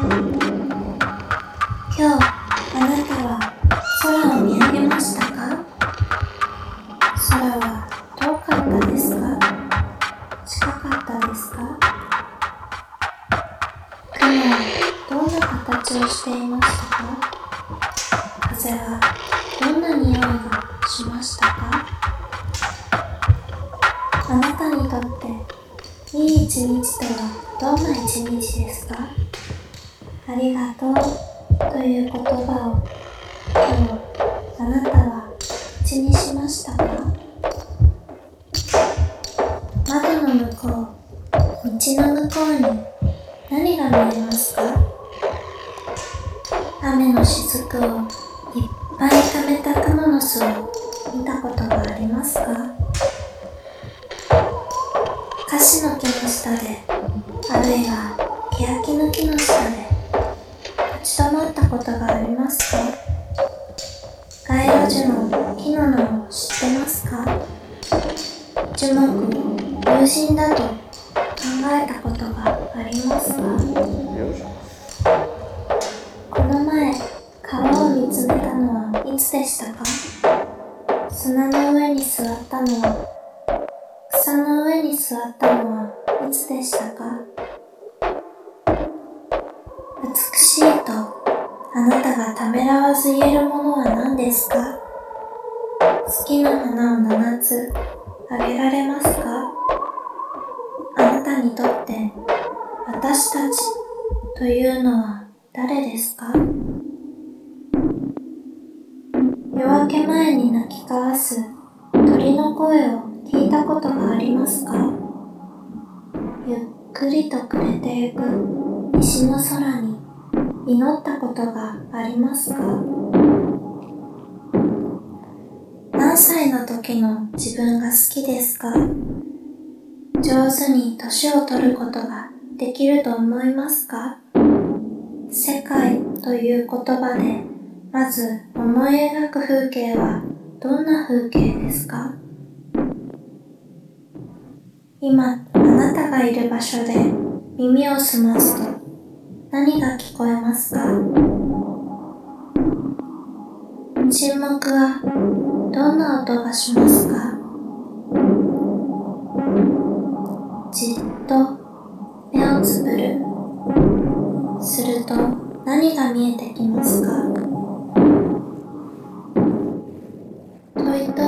今日あなたは空を見上げましたか？空は遠かったですか？近かったですか？雲はどんな形をしていましたか？風はどんな匂いがしましたか？あなたにとっていい一日とはどんな一日ですか？ありがとうという言葉を今日あなたは口にしましたか？窓の向こう道の向こうに何が見えますか？雨の雫をいっぱい溜めた雲の巣を見たことがありますか？カシの木の下であるいは欅の木の下でりますか？街路樹の木の名を知ってますか？樹木を友人だと考えたことがありますか？この前川を見つめたのはいつでしたか？砂の上に座ったのは草の上に座ったのはいつでしたか？美しいとあなたがためらわず言えるものは何ですか？好きな花を7つあげられますか？あなたにとって私たちというのは誰ですか？夜明け前に鳴き交わす鳥の声を聞いたことがありますか？ゆっくりと暮れてゆく西の空に祈ったことがありますか？何歳の時の自分が好きですか？上手に年を取ることができると思いますか？世界という言葉でまず思い描く風景はどんな風景ですか？今あなたがいる場所で耳を澄ますと何が聞こえますか？沈黙はどんな音がしますか？じっと目をつぶる。すると何が見えてきますか？問いと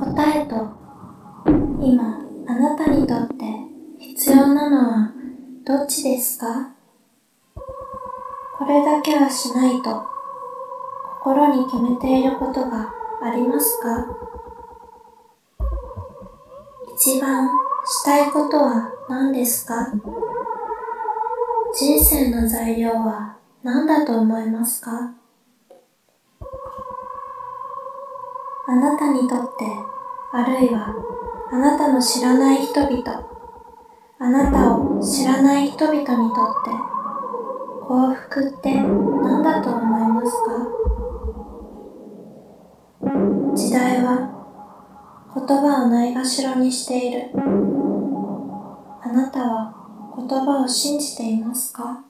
答えと今あなたにとって必要なのはどっちですか？れだけはしないと心に決めていることがありますか？一番したいことは何ですか？人生の材料は何だと思いますか？あなたにとってあるいはあなたの知らない人々あなたを知らない人々にとって幸福って何だと思いますか？時代は言葉をないがしろにしている。あなたは言葉を信じていますか？